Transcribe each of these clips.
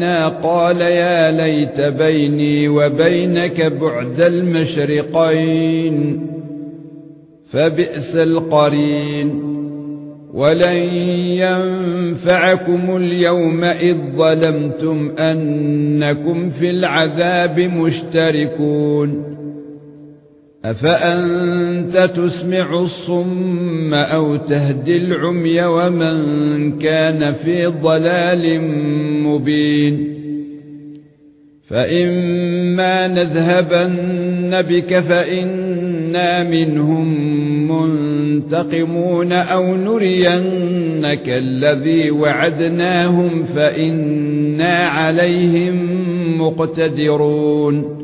جاءنا قال يا ليت بيني وبينك بعد المشرقين فبئس القرين. ولن ينفعكم اليوم إذ ظلمتم أنكم في العذاب مشتركون. أفأنت تسمع الصم أو تهدي العمي ومن كان في ضلال مبين فإما نذهبن بك فإنا منهم منتقمون أو نرينك الذي وعدناهم فإنا عليهم مقتدرون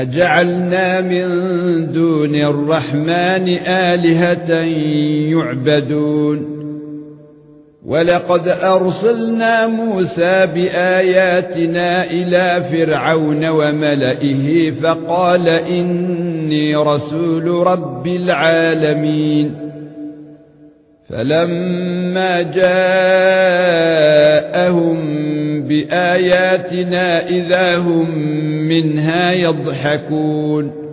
أجعلنا من دون الرحمن آلهة يعبدون. ولقد أرسلنا موسى بآياتنا إلى فرعون وملئه فقال إني رسول رب العالمين. فلما جاءهم بآياتنا إذا هم منها يضحكون.